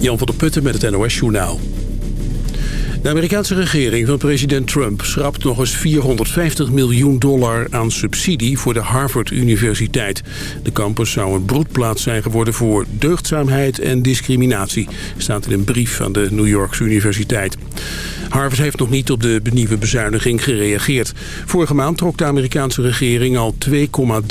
Jan van der Putten met het NOS-journaal. De Amerikaanse regering van president Trump schrapt nog eens 450 miljoen dollar aan subsidie voor de Harvard Universiteit. De campus zou een broedplaats zijn geworden voor deugdzaamheid en discriminatie, staat in een brief aan de New Yorkse Universiteit. Harvard heeft nog niet op de nieuwe bezuiniging gereageerd. Vorige maand trok de Amerikaanse regering al 2,3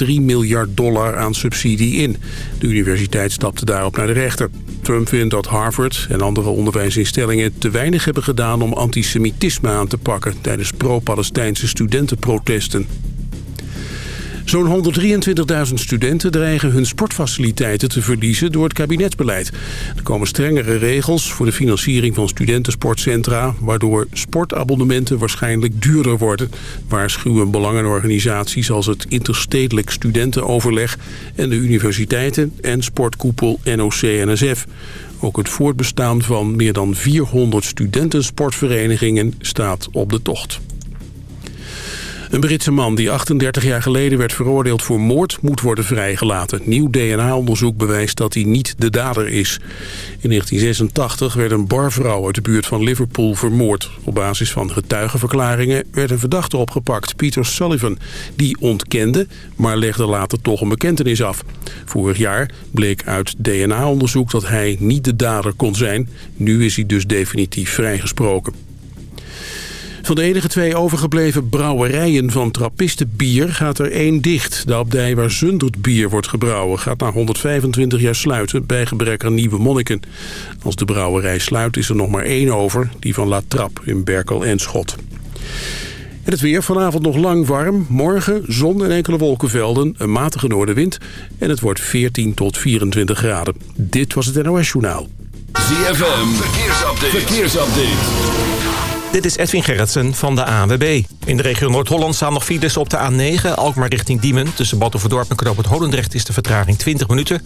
miljard dollar aan subsidie in. De universiteit stapte daarop naar de rechter. Trump vindt dat Harvard en andere onderwijsinstellingen te weinig hebben gedaan om antisemitisme aan te pakken tijdens pro-Palestijnse studentenprotesten. Zo'n 123.000 studenten dreigen hun sportfaciliteiten te verliezen door het kabinetsbeleid. Er komen strengere regels voor de financiering van studentensportcentra... waardoor sportabonnementen waarschijnlijk duurder worden... waarschuwen belangenorganisaties als het Interstedelijk Studentenoverleg... en de universiteiten en sportkoepel NOC-NSF. Ook het voortbestaan van meer dan 400 studentensportverenigingen staat op de tocht. Een Britse man die 38 jaar geleden werd veroordeeld voor moord moet worden vrijgelaten. Nieuw DNA-onderzoek bewijst dat hij niet de dader is. In 1986 werd een barvrouw uit de buurt van Liverpool vermoord. Op basis van getuigenverklaringen werd een verdachte opgepakt, Peter Sullivan. Die ontkende, maar legde later toch een bekentenis af. Vorig jaar bleek uit DNA-onderzoek dat hij niet de dader kon zijn. Nu is hij dus definitief vrijgesproken. Van de enige twee overgebleven brouwerijen van trappistenbier gaat er één dicht. De abdij waar Zundert bier wordt gebrouwen gaat na 125 jaar sluiten bij gebrek aan nieuwe monniken. Als de brouwerij sluit is er nog maar één over, die van La Trap in Berkel en Schot. En het weer vanavond nog lang warm. Morgen zon en enkele wolkenvelden, een matige noordenwind. En het wordt 14 tot 24 graden. Dit was het NOS Journaal. ZFM, verkeersupdate. verkeersupdate. Dit is Edwin Gerritsen van de ANWB. In de regio Noord-Holland staan nog files op de A9, Alkmaar richting Diemen. Tussen Battenverdorp en Knoop het Holendrecht is de vertraging 20 minuten.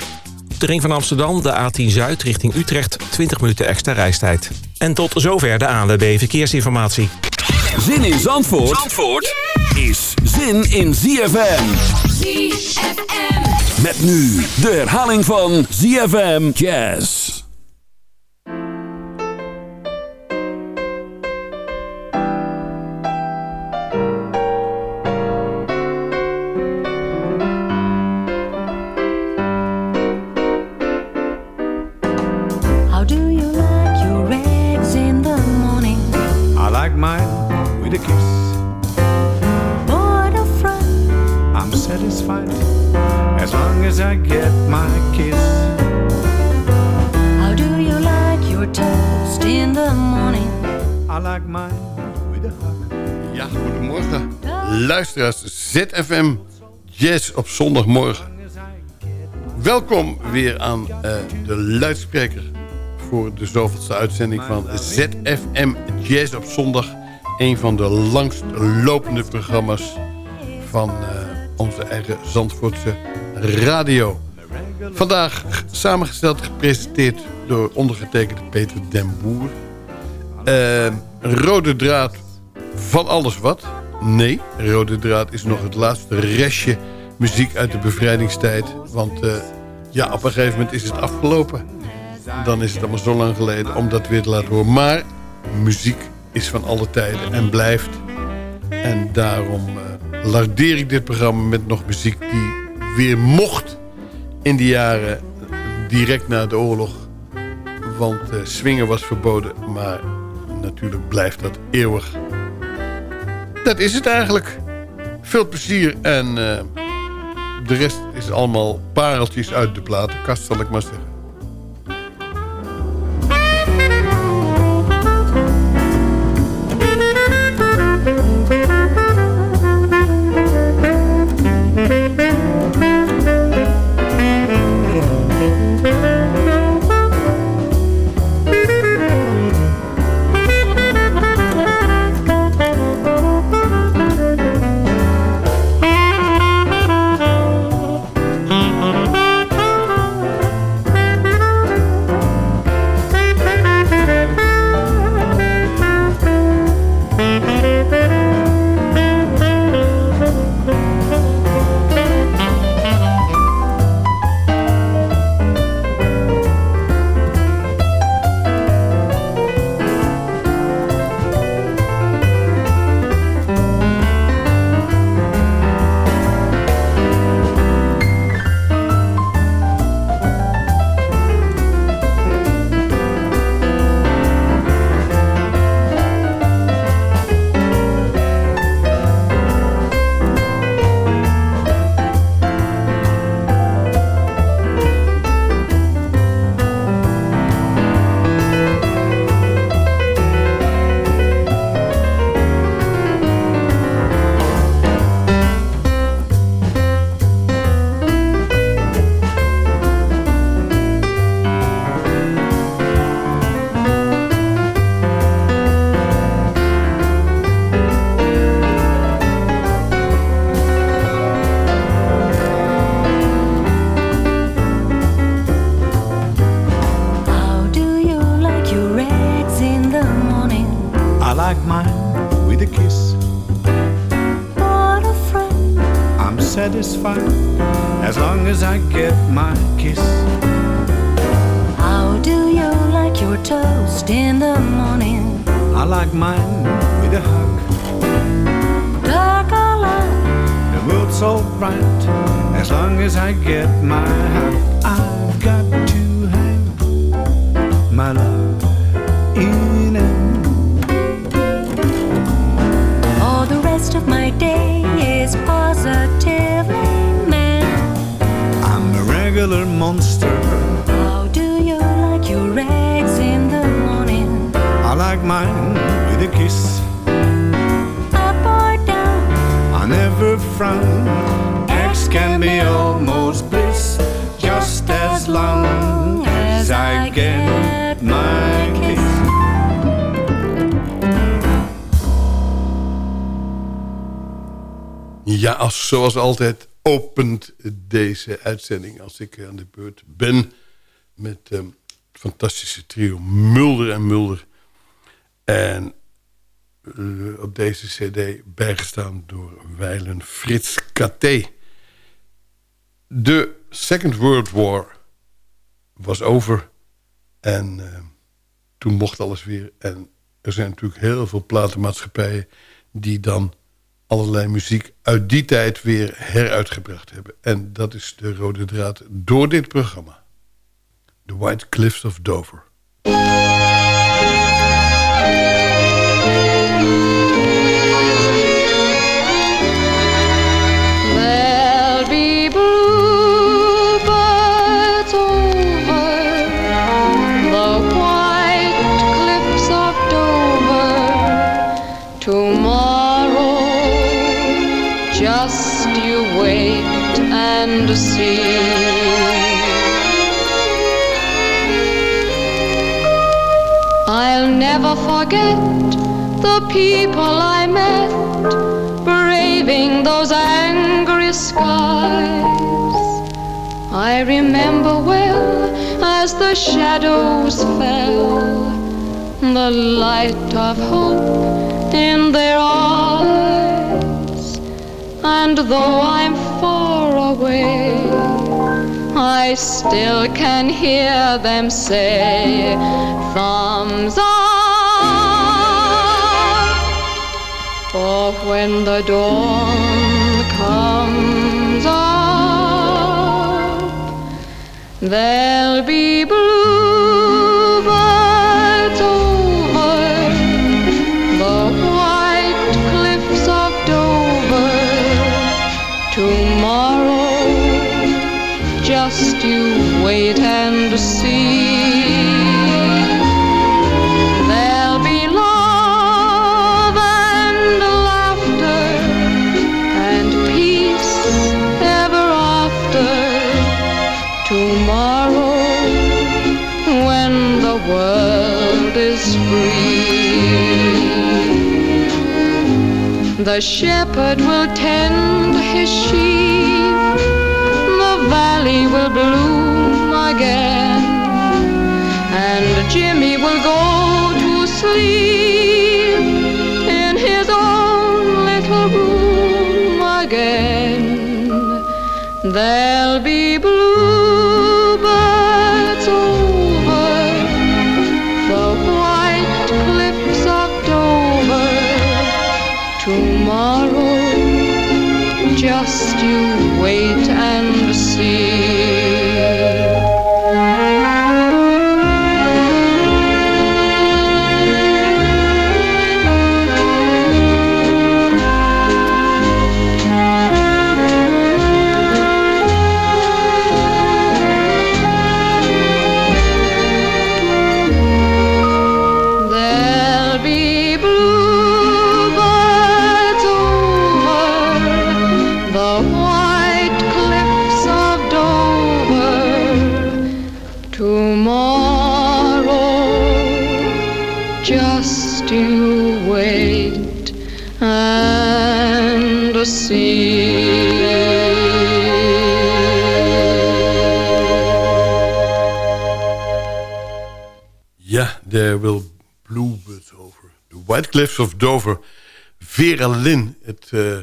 De ring van Amsterdam, de A10 Zuid richting Utrecht, 20 minuten extra reistijd. En tot zover de ANWB Verkeersinformatie. Zin in Zandvoort, Zandvoort is zin in ZFM. ZFM. Met nu de herhaling van ZFM Jazz. ZFM Jazz op zondagmorgen. Welkom weer aan uh, de luidspreker voor de zoveelste uitzending van ZFM Jazz op zondag. Een van de langst lopende programma's van uh, onze eigen Zandvoortse radio. Vandaag samengesteld, gepresenteerd door ondergetekende Peter den Boer. Uh, rode draad van alles wat. Nee, Rode Draad is nog het laatste restje muziek uit de bevrijdingstijd. Want uh, ja, op een gegeven moment is het afgelopen. Dan is het allemaal zo lang geleden om dat weer te laten horen. Maar muziek is van alle tijden en blijft. En daarom uh, lardeer ik dit programma met nog muziek die weer mocht in de jaren direct na de oorlog. Want uh, swingen was verboden, maar natuurlijk blijft dat eeuwig dat is het eigenlijk. Veel plezier en uh, de rest is allemaal pareltjes uit de platenkast, zal ik maar zeggen. Zoals altijd opent deze uitzending als ik aan de beurt ben... met ehm, het fantastische trio Mulder en Mulder. En eh, op deze cd bijgestaan door wijlen Frits Katé. De Second World War was over en ehm, toen mocht alles weer. En er zijn natuurlijk heel veel platenmaatschappijen die dan allerlei muziek uit die tijd weer heruitgebracht hebben. En dat is de rode draad door dit programma. The White Cliffs of Dover. Forget the people I met braving those angry skies. I remember well as the shadows fell, the light of hope in their eyes. And though I'm far away, I still can hear them say, thumbs up. For when the dawn comes up, there'll be bluebirds over the white cliffs of Dover tomorrow. Just you wait and see. The shepherd will tend his sheep, the valley will bloom again, and Jimmy will go to sleep in his own little room again. There'll be bluebirds Cliffs of Dover. Vera Lynn, het eh,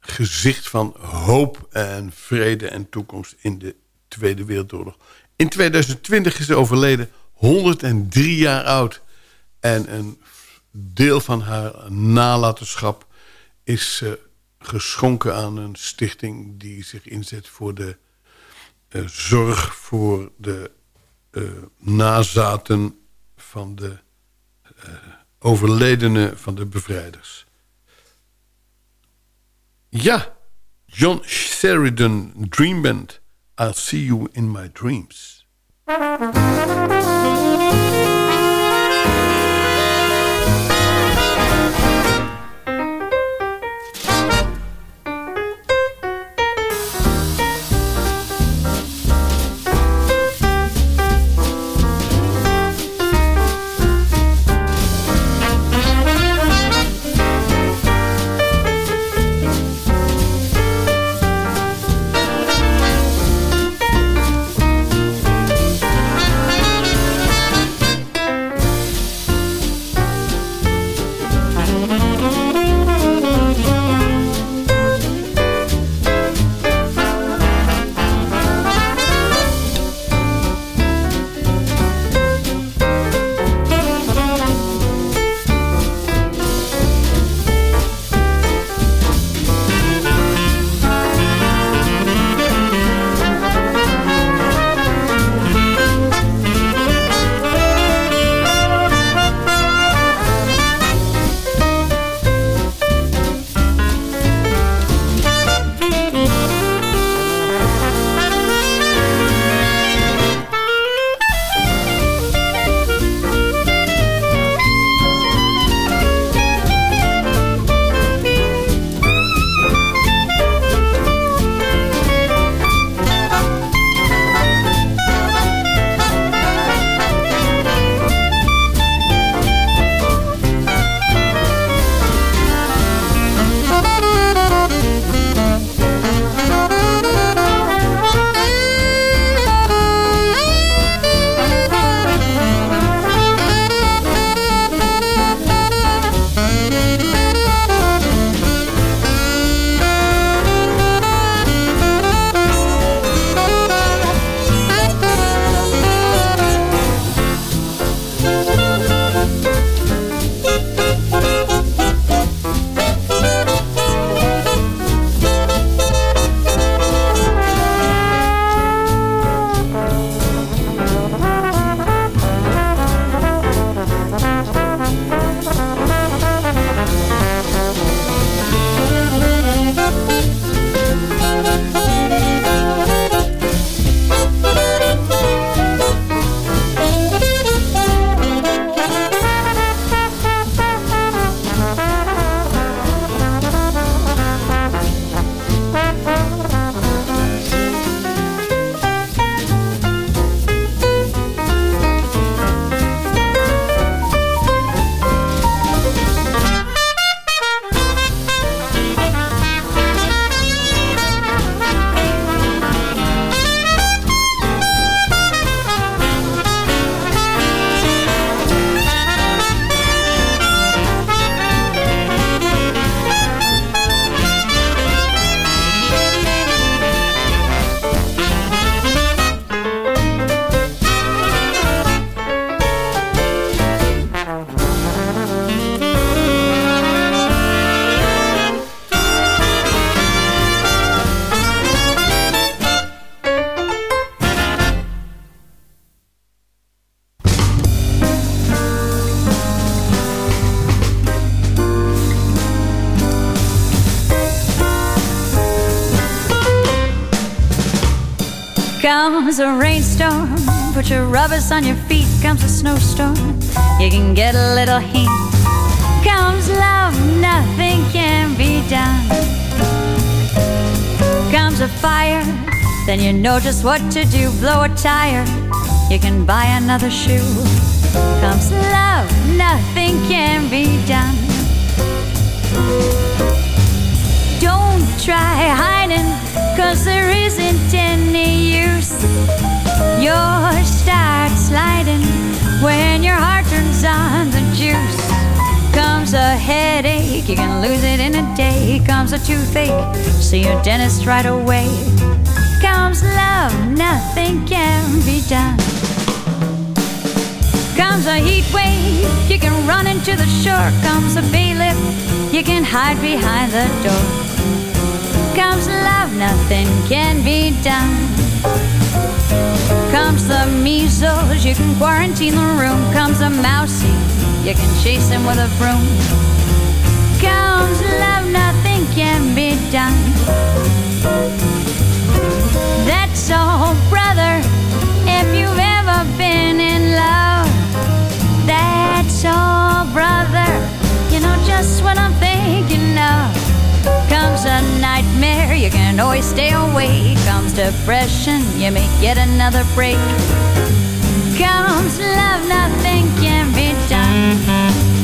gezicht van hoop en vrede en toekomst in de Tweede Wereldoorlog. In 2020 is ze overleden, 103 jaar oud. En een deel van haar nalatenschap is eh, geschonken aan een stichting... die zich inzet voor de eh, zorg voor de nazaten van de overledenen van de bevrijders. Ja, John Sheridan Dream Band. I'll see you in my dreams. Put your rubbers on your feet. Comes a snowstorm, you can get a little heat. Comes love, nothing can be done. Comes a fire, then you know just what to do. Blow a tire, you can buy another shoe. Comes love, nothing can be done. Don't try hiding, cause there isn't any use. You'll start sliding when your heart turns on the juice. Comes a headache, you can lose it in a day. Comes a toothache, see your dentist right away. Comes love, nothing can be done. Comes a heat wave, you can run into the shore. Comes a bailiff, you can hide behind the door. Comes love, nothing can be done. Comes the measles, you can quarantine the room. Comes a mousey, you can chase him with a broom. Comes love, nothing can be done. That's all, brother, if you've ever been in love. That's all, brother, you know just what I'm thinking of. Comes a nightmare, you can always stay awake. Comes depression, you may get another break. Comes love, nothing can be done.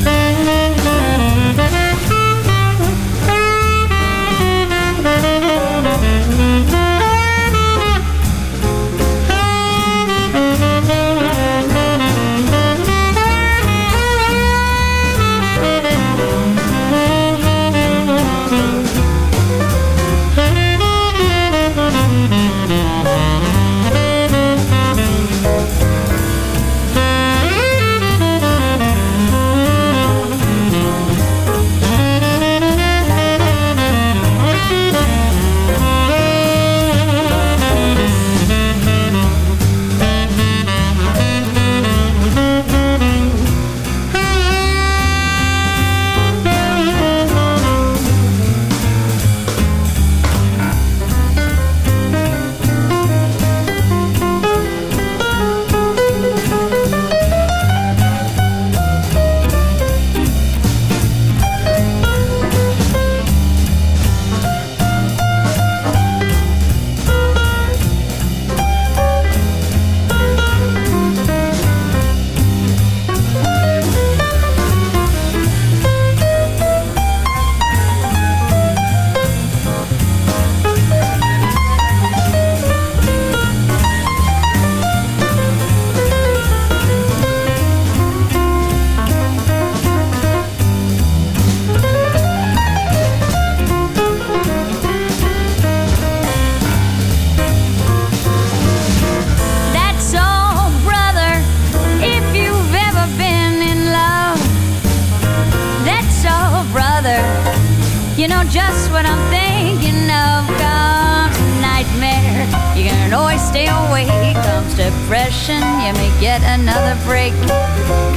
You know just what I'm thinking of. Comes nightmare, you can always stay awake. Comes depression, you may get another break.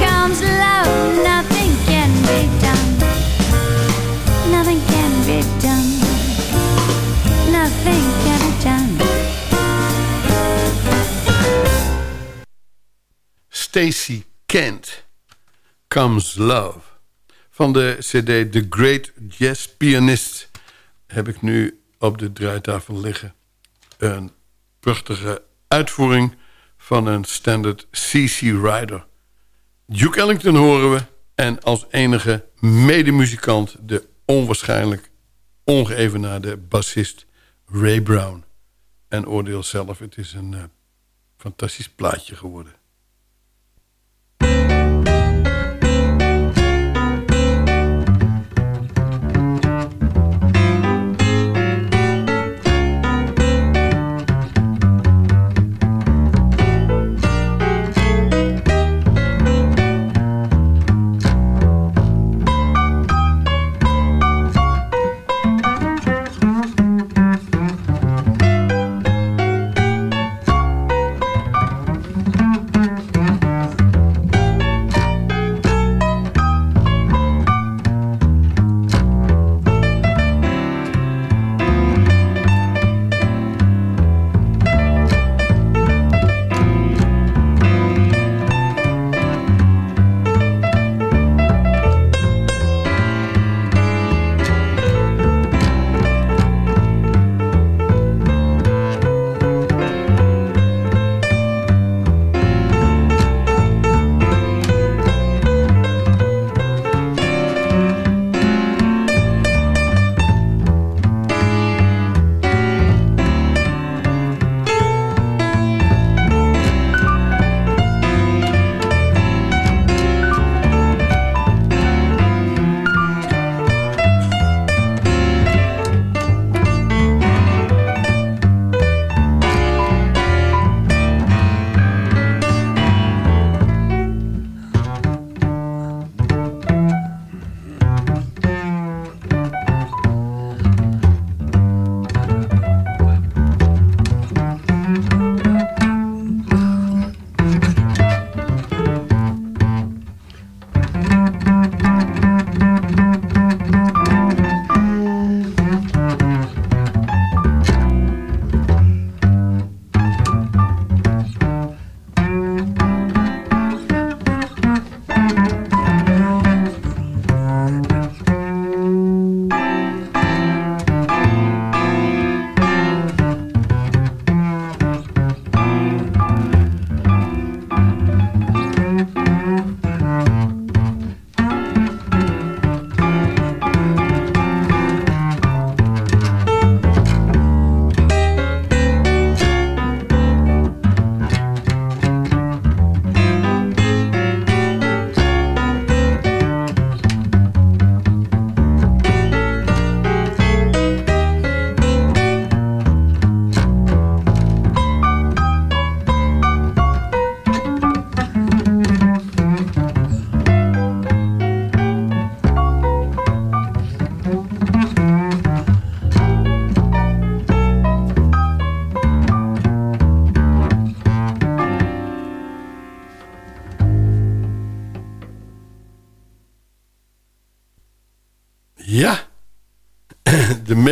Comes love, nothing can be done. Nothing can be done. Nothing can be done. Stacy Kent, Comes Love. Van de cd The Great Jazz Pianist heb ik nu op de draaitafel liggen. Een prachtige uitvoering van een standard CC Rider. Duke Ellington horen we. En als enige medemuzikant de onwaarschijnlijk ongeëvenaarde bassist Ray Brown. En oordeel zelf, het is een eh, fantastisch plaatje geworden.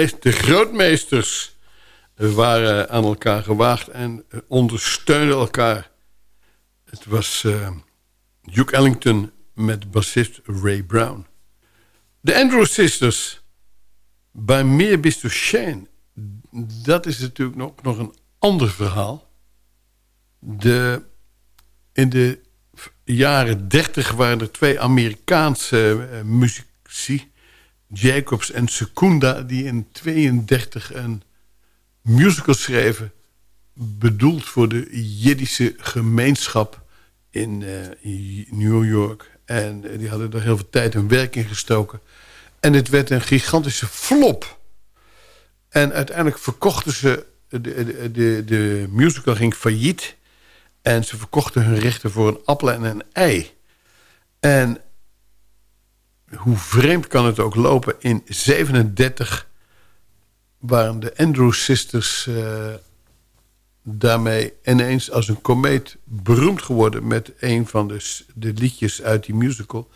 De grootmeesters waren aan elkaar gewaagd en ondersteunden elkaar. Het was uh, Duke Ellington met bassist Ray Brown. De Andrew Sisters, bij meer bist Shane. Dat is natuurlijk nog, nog een ander verhaal. De, in de jaren dertig waren er twee Amerikaanse uh, muzici... Jacobs en Secunda, die in 32 een musical schreven... bedoeld voor de Jiddische gemeenschap in, uh, New York. En uh, die hadden er heel veel tijd en werk in gestoken. En het werd een gigantische flop. En uiteindelijk verkochten ze... De, de, de musical ging failliet... En ze verkochten hun rechten voor een appel en een ei. En hoe vreemd kan het ook lopen... in 37 waren de Andrew Sisters... Uh, daarmee ineens als een komeet beroemd geworden... met een van de, de liedjes uit die musical...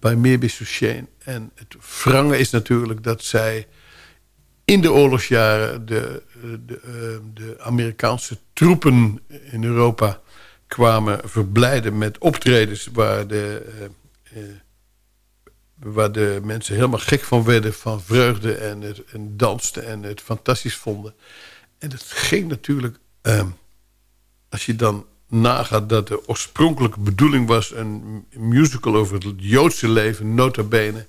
bij Maybe Shane. En het wrange is natuurlijk dat zij in de oorlogsjaren... de, de, uh, de Amerikaanse troepen in Europa kwamen verblijden met optredens... waar de, waar de mensen helemaal gek van werden... van vreugde en, het, en dansten en het fantastisch vonden. En dat ging natuurlijk... Uh, als je dan nagaat dat de oorspronkelijke bedoeling was... een musical over het Joodse leven, nota bene...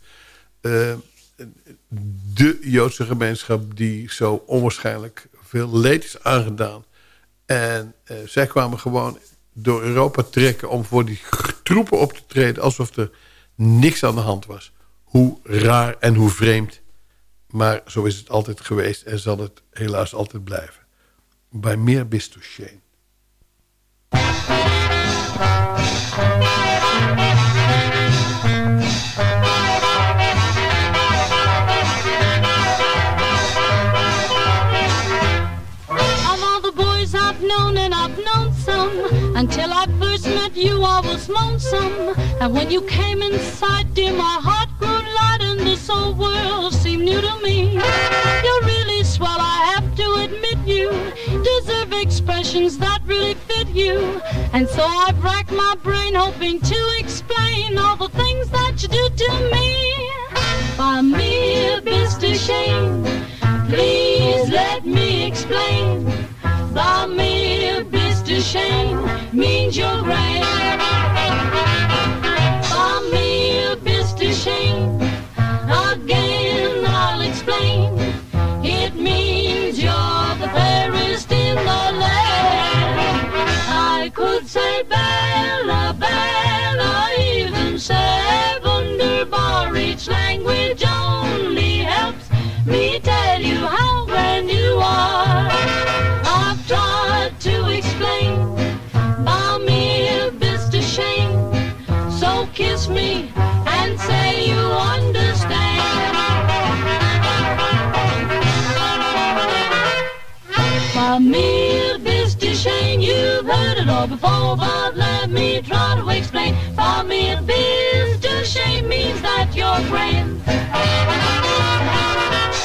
de Joodse gemeenschap die zo onwaarschijnlijk veel leed is aangedaan... En uh, zij kwamen gewoon door Europa trekken... om voor die troepen op te treden... alsof er niks aan de hand was. Hoe raar en hoe vreemd. Maar zo is het altijd geweest en zal het helaas altijd blijven. Bij meer bist shame. Until I first met you, I was lonesome. And when you came inside, dear, my heart grew light and this whole world seemed new to me. You're really swell, I have to admit you deserve expressions that really fit you. And so I've racked my brain hoping to explain all the things that you do to me. By me, a bit shame. Please let me explain. By me, a bit to shame means you're great. For me, a bit to shame. Again, I'll explain. It means you're the fairest in the land. I could say Bella, before, but let me try to explain. By me best to shame means that you're grand.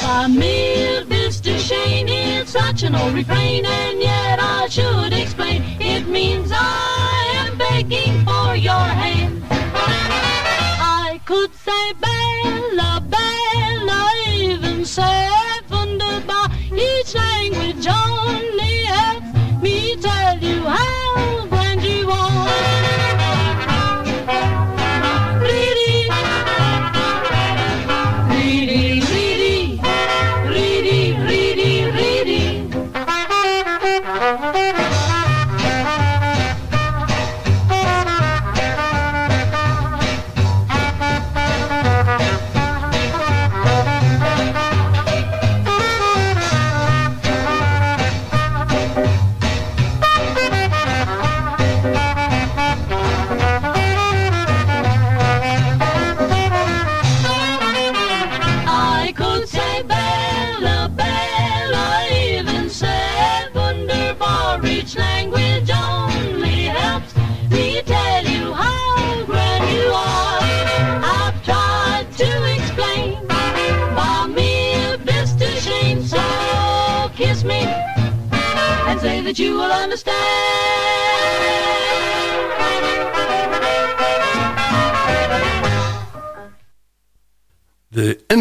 By me best to shame, it's such an old refrain, and yet I should explain. It means I am begging for your hand. I could say Bella, Bella, even say Wunderbar. Each language only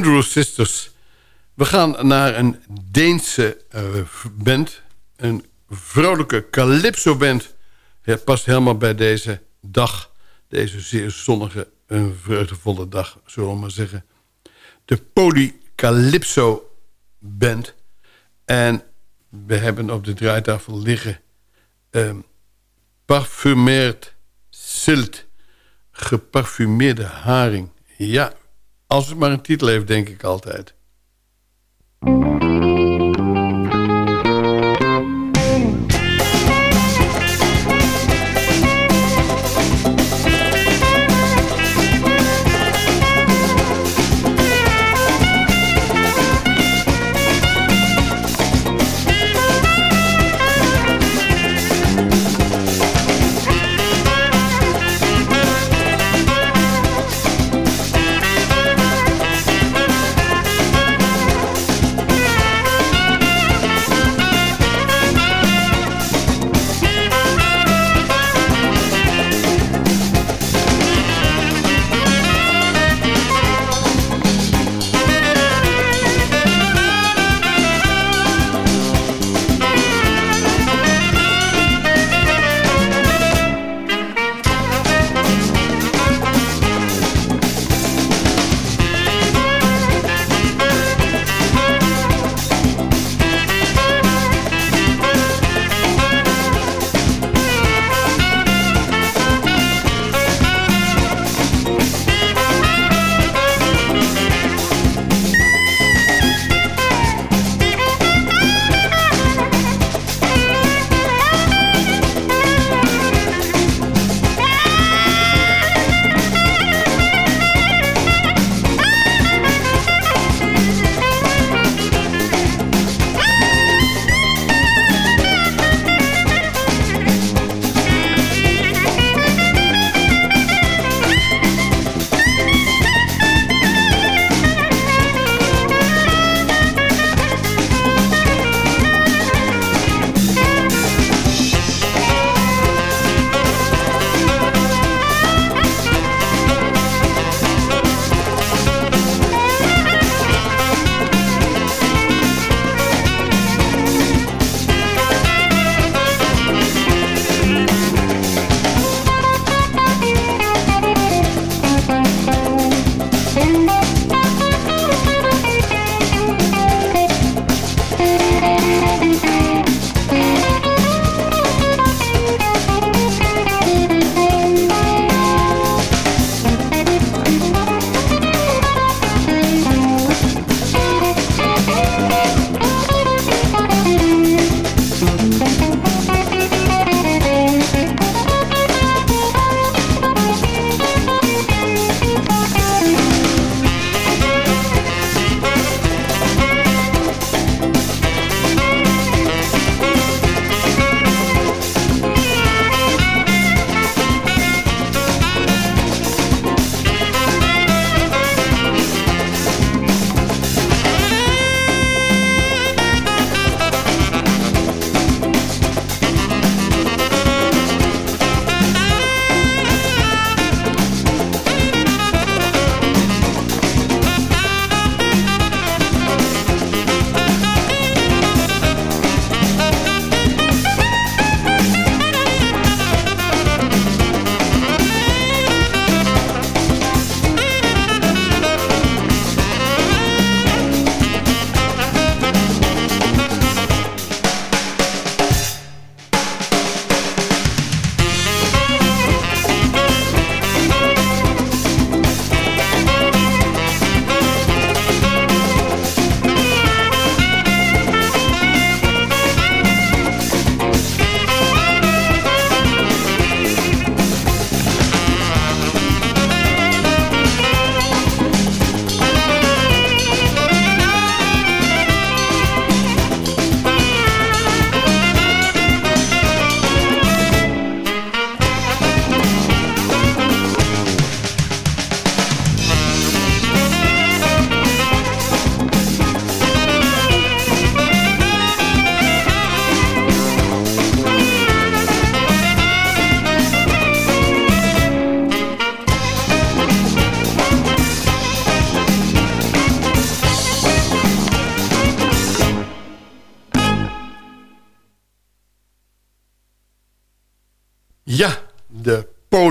De Andrews Sisters. We gaan naar een Deense eh, band. Een vrolijke calypso-band. Het past helemaal bij deze dag. Deze zeer zonnige en vreugdevolle dag, zullen we maar zeggen. De Polycalypso Band. En we hebben op de draaitafel liggen... Um, parfumeerd zilt. Geparfumeerde haring. Ja, als het maar een titel heeft, denk ik altijd.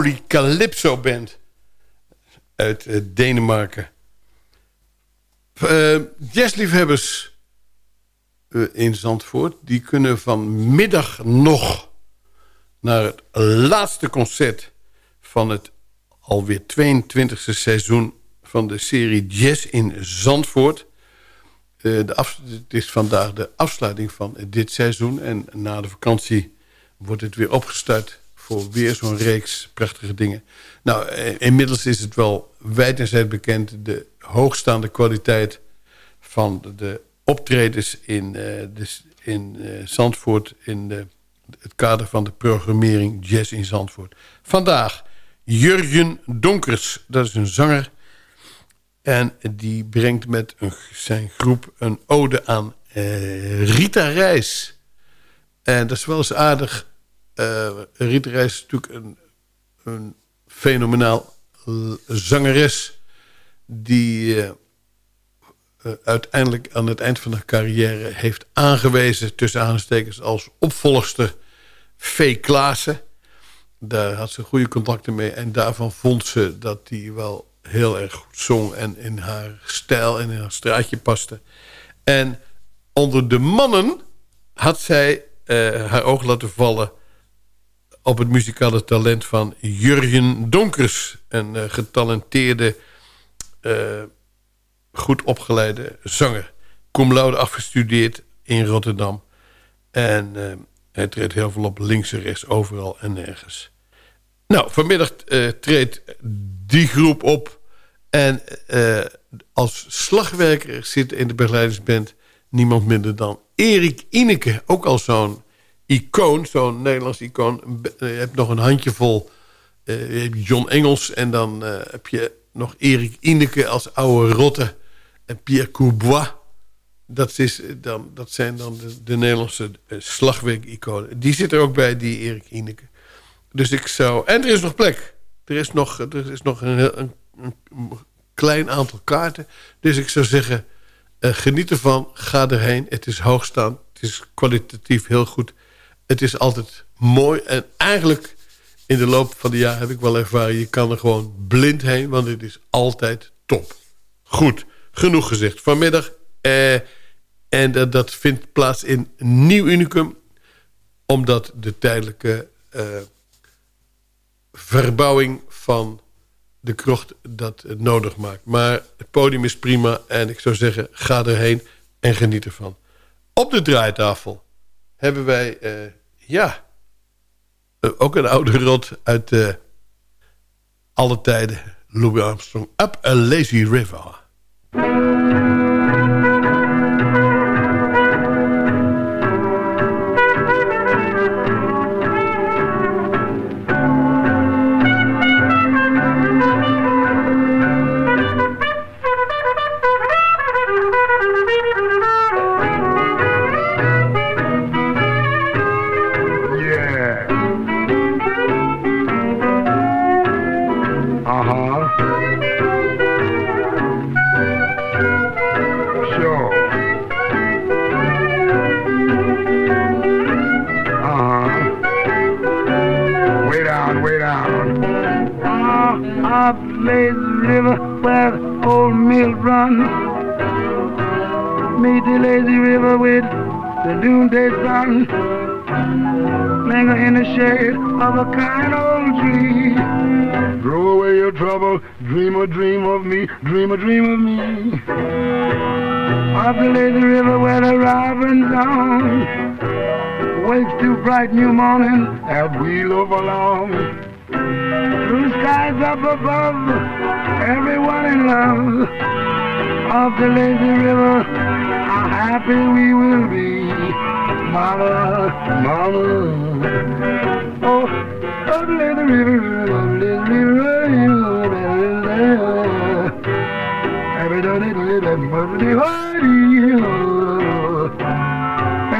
De Polycalypso Band uit eh, Denemarken. Uh, jazzliefhebbers uh, in Zandvoort... die kunnen vanmiddag nog naar het laatste concert... van het alweer 22e seizoen van de serie Jazz in Zandvoort. De het is vandaag de afsluiting van dit seizoen... en na de vakantie wordt het weer opgestart voor weer zo'n reeks prachtige dingen. Nou, eh, inmiddels is het wel wijd en zijd bekend... de hoogstaande kwaliteit van de optredens in, uh, de, in uh, Zandvoort... in de, het kader van de programmering Jazz in Zandvoort. Vandaag Jurgen Donkers, dat is een zanger... en die brengt met zijn groep een ode aan Rita Reis... En dat is wel eens aardig uh, Rita Reis is natuurlijk een, een fenomenaal zangeres... die uh, uh, uiteindelijk aan het eind van haar carrière heeft aangewezen... tussen aanstekens als opvolgster V. Klaassen. Daar had ze goede contacten mee. En daarvan vond ze dat die wel heel erg goed zong... en in haar stijl en in haar straatje paste. En onder de mannen had zij haar oog laten vallen op het muzikale talent van Jurjen Donkers. Een uh, getalenteerde, uh, goed opgeleide zanger. Cum laude afgestudeerd in Rotterdam. En uh, hij treedt heel veel op links en rechts, overal en nergens. Nou, vanmiddag treedt die groep op. En als slagwerker zit in de begeleidingsband niemand minder dan Erik Ineke. Ook al zo'n icoon, zo'n Nederlands icoon. Je hebt nog een handjevol uh, John Engels... en dan uh, heb je nog Erik Ineke als oude rotte... en Pierre Courbois. Dat, is dan, dat zijn dan de, de Nederlandse slagwerk-iconen. Die zit er ook bij, die Erik Ineke. Dus ik zou... En er is nog plek. Er is nog, er is nog een, een, een klein aantal kaarten. Dus ik zou zeggen, geniet ervan. Ga erheen. Het is hoogstaand. Het is kwalitatief heel goed het is altijd mooi. En eigenlijk in de loop van de jaar heb ik wel ervaren... je kan er gewoon blind heen, want het is altijd top. Goed, genoeg gezegd. Vanmiddag, eh, en dat, dat vindt plaats in Nieuw Unicum... omdat de tijdelijke eh, verbouwing van de krocht dat nodig maakt. Maar het podium is prima en ik zou zeggen, ga erheen en geniet ervan. Op de draaitafel hebben wij... Uh, ja, uh, ook een oude rot uit uh, alle tijden. Louis Armstrong, Up a Lazy River. lazy river with the noonday sun. Linger in the shade of a kind old tree. Throw away your trouble, dream a dream of me, dream a dream of me. Up the lazy river where the robins song wakes to bright new morning as we loaf along. Blue skies up above, everyone in love. Up the lazy river happy we will be. Mama, mama. Oh, lovely the river, lovely the river, you there is there. Every day, little, little,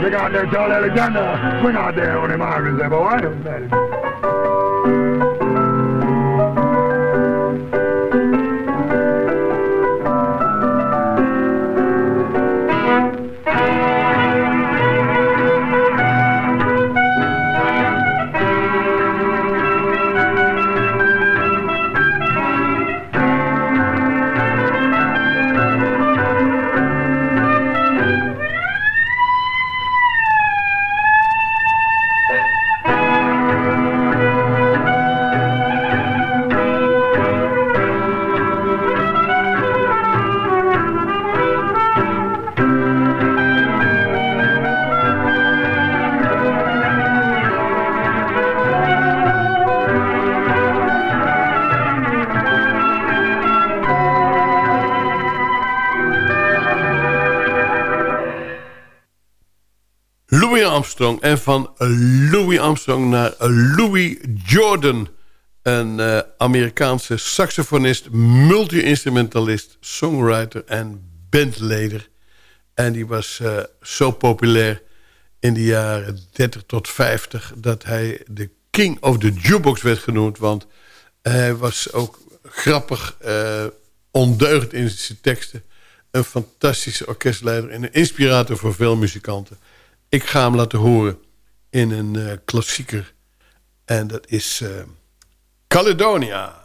Look out there, Charlie Alexander. Swing out there on them irons there, boy. Louis Armstrong. En van Louis Armstrong naar Louis Jordan. Een eh, Amerikaanse saxofonist, multi-instrumentalist, songwriter en bandleider. En die was eh, zo populair in de jaren 30 tot 50... dat hij de King of the Jukebox werd genoemd. Want hij was ook grappig, uh, ondeugend in zijn teksten. Een fantastische orkestleider en een inspirator voor veel muzikanten. Ik ga hem laten horen in een uh, klassieker. En dat is uh, Caledonia.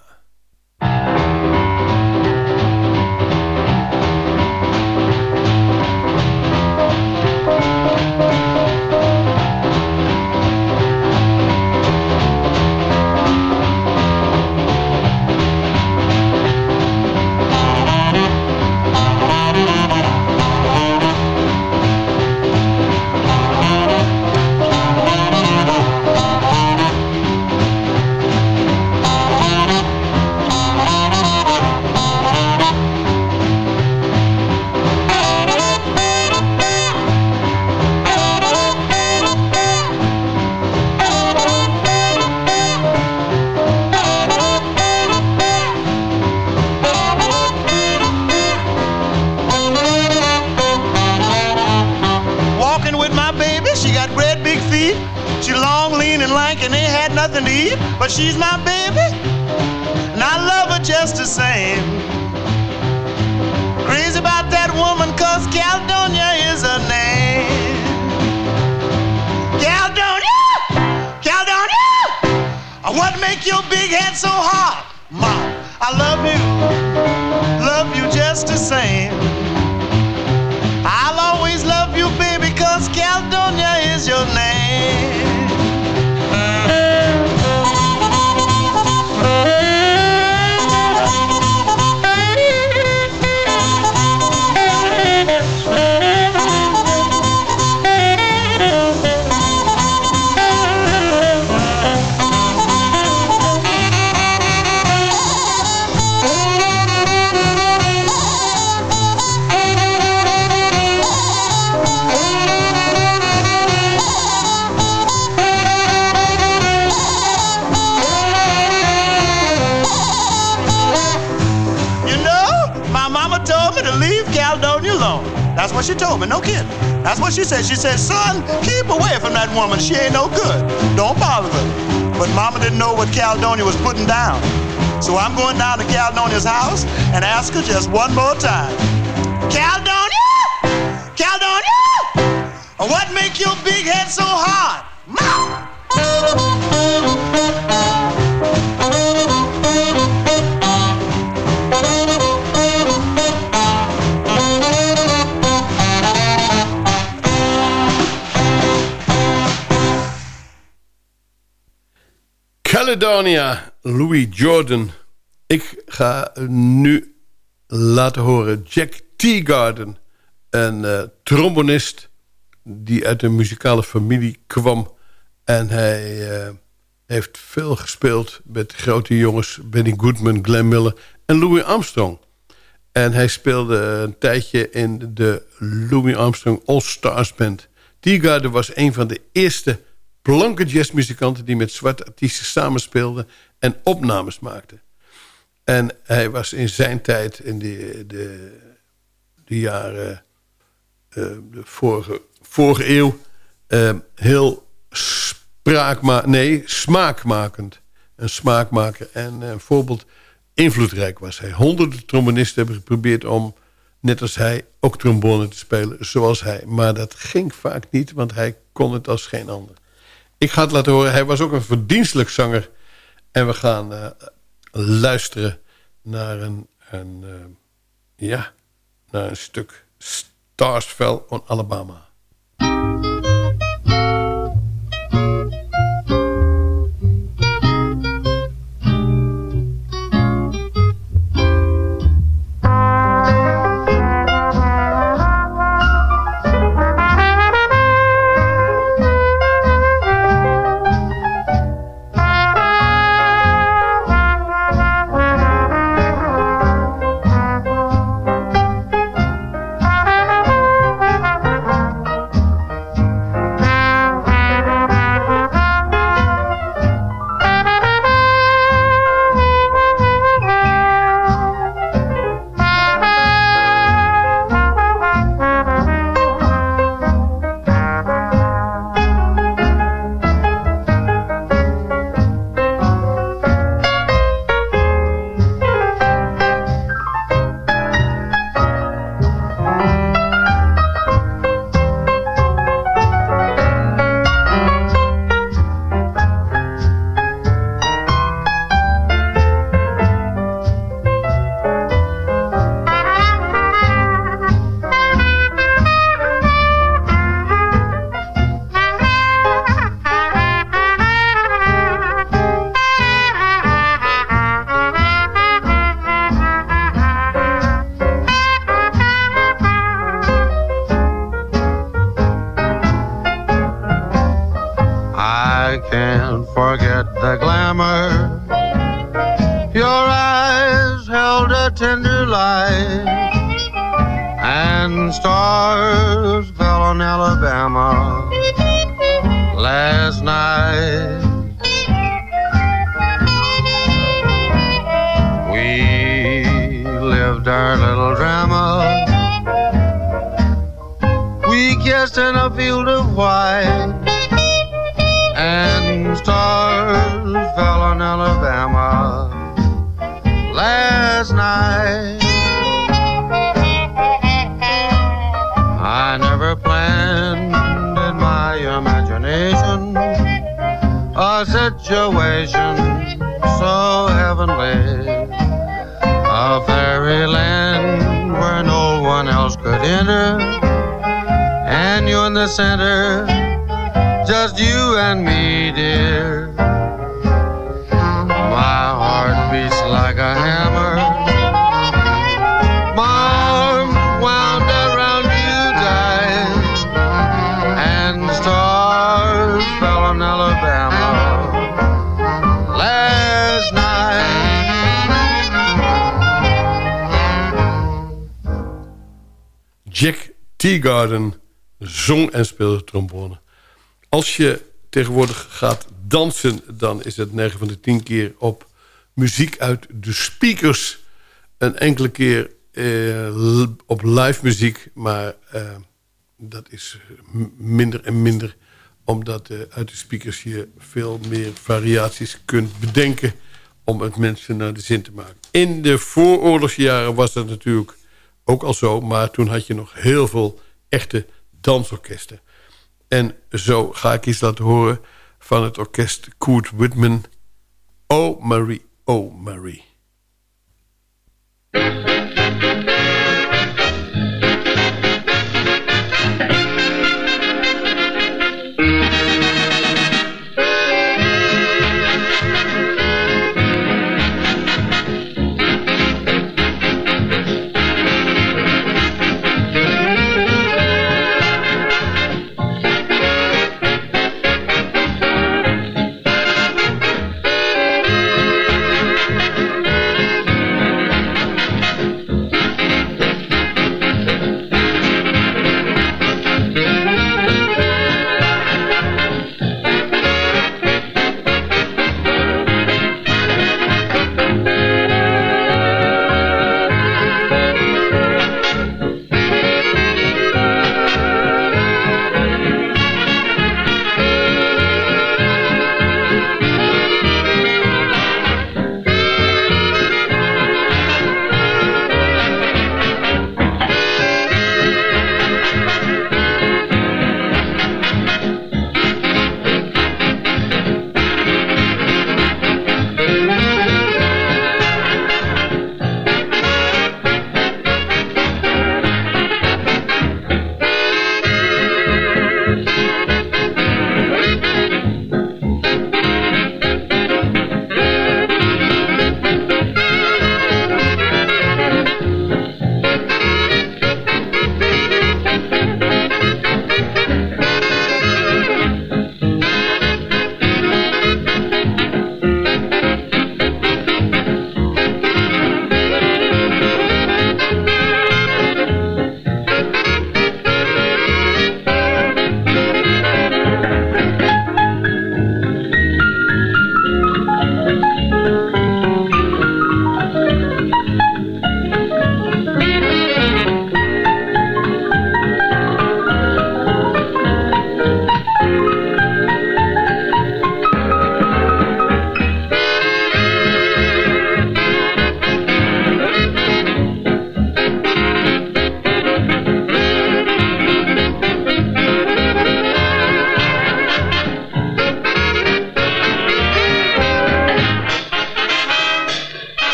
To eat. But she's my baby, and I love her just the same. Crazy about that woman, cause Caledonia is her name. Caledonia! Caledonia! What make your big head so hot? Mom, I love you, she told me, no kidding. That's what she said. She said, son, keep away from that woman. She ain't no good. Don't bother her. But mama didn't know what Caledonia was putting down. So I'm going down to Caledonia's house and ask her just one more time. Caledonia! Caledonia! What make your big head so hard? Caledonia, Louis Jordan. Ik ga nu laten horen Jack Teagarden. Een eh, trombonist die uit een muzikale familie kwam. En hij eh, heeft veel gespeeld met grote jongens. Benny Goodman, Glenn Miller en Louis Armstrong. En hij speelde een tijdje in de Louis Armstrong All Stars Band. Teagarden was een van de eerste blanke jazzmuzikanten... die met zwarte artiesten samenspeelden. en opnames maakte. En hij was in zijn tijd, in de, de, de jaren eh, de vorige, vorige eeuw, eh, heel spraakma nee, smaakmakend. Een smaakmaker en een voorbeeld invloedrijk was hij. Honderden trombonisten hebben geprobeerd om, net als hij, ook trombone te spelen zoals hij. Maar dat ging vaak niet, want hij kon het als geen ander. Ik ga het laten horen. Hij was ook een verdienstelijk zanger. En we gaan uh, luisteren naar een, een uh, ja, naar een stuk Starsfell on Alabama. Als je tegenwoordig gaat dansen... dan is het 9 van de 10 keer op muziek uit de speakers. Een enkele keer eh, op live muziek. Maar eh, dat is minder en minder. Omdat eh, uit de speakers je veel meer variaties kunt bedenken... om het mensen naar de zin te maken. In de vooroorlogsjaren was dat natuurlijk ook al zo. Maar toen had je nog heel veel echte dansorkesten. En zo ga ik iets laten horen van het orkest Koert Whitman. Oh Marie, oh Marie.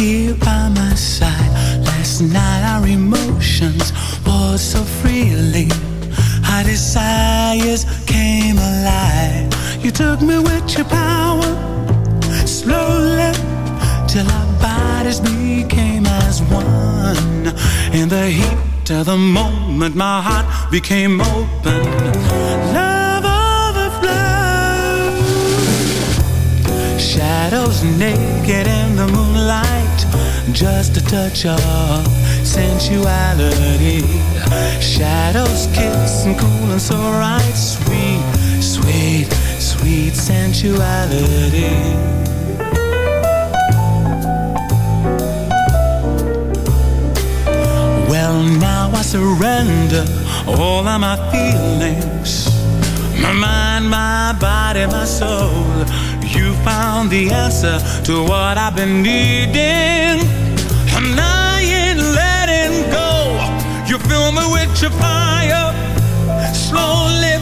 here by my side. Last night our emotions poured so freely. Our desires came alive. You took me with your power, slowly, till our bodies became as one. In the heat of the moment, my heart became open. Love overflowed. Shadows naked in the moon just a touch of sensuality. Shadows kiss and cool and so right, sweet, sweet, sweet sensuality. Well, now I surrender all of my feelings. My mind, my body, my soul. You found the answer to what I've been needing. Me fire. Slowly,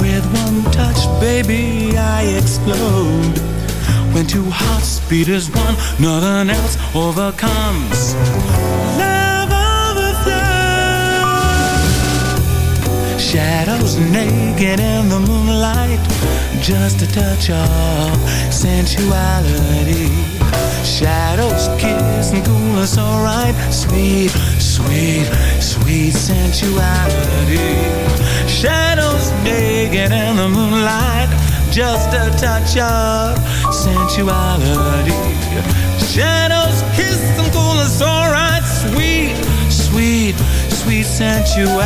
with one touch, baby, I explode. When two hearts beat as one, nothing else overcomes. Love overflows. Shadows naked in the moonlight, just a touch of sensuality. Shadows kiss and cool us alright, sweet, sweet, sweet sensuality. Shadows naked in the moonlight, just a touch of sensuality. Shadows kiss and cool us alright, sweet, sweet, sweet sensuality.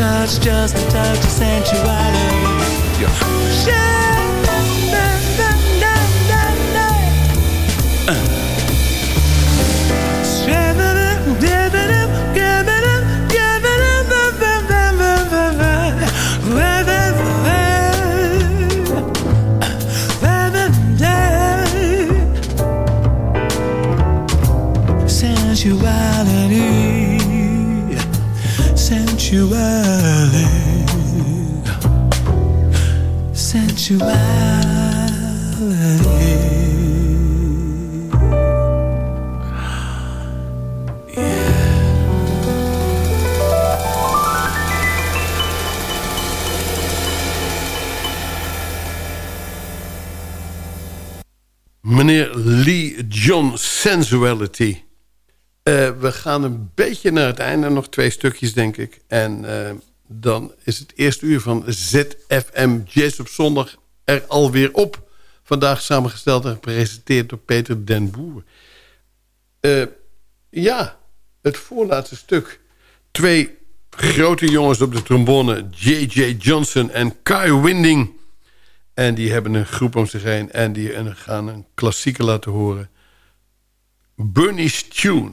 Touch, just a touch of sensuality. Sensuality, Meneer Lee John Sensuality. Eh, we gaan een beetje naar het einde. Nog twee stukjes, denk ik. En eh, dan is het eerste uur van ZFM Jazz op zondag er alweer op. Vandaag samengesteld en gepresenteerd door Peter den Boer. Eh, ja, het voorlaatste stuk. Twee grote jongens op de trombone. J.J. Johnson en Kai Winding. En die hebben een groep om zich heen. En die gaan een klassieker laten horen. Bernie's Tune.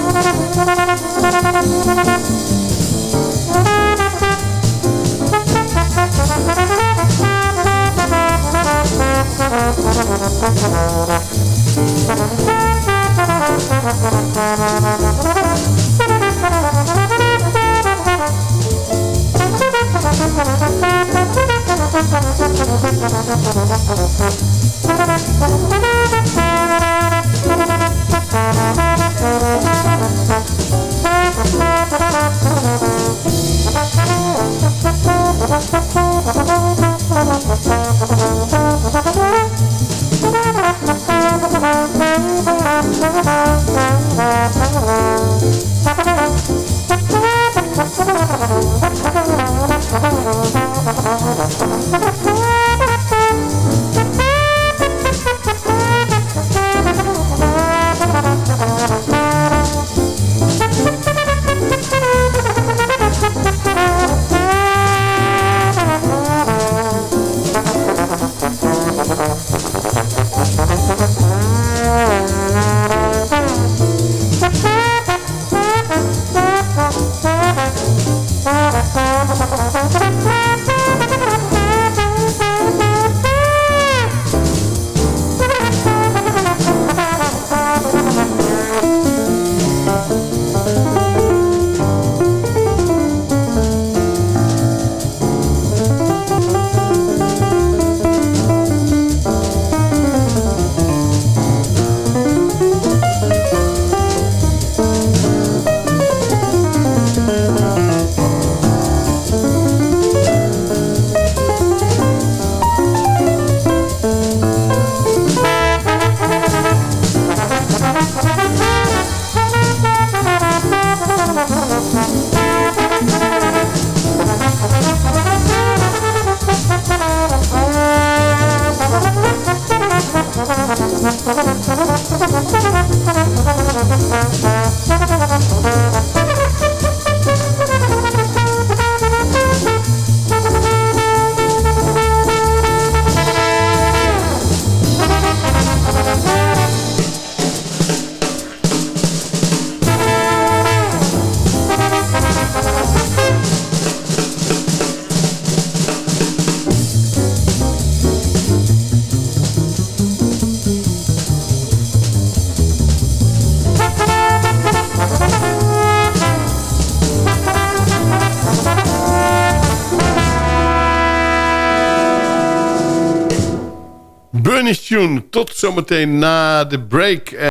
Tot zometeen na de break.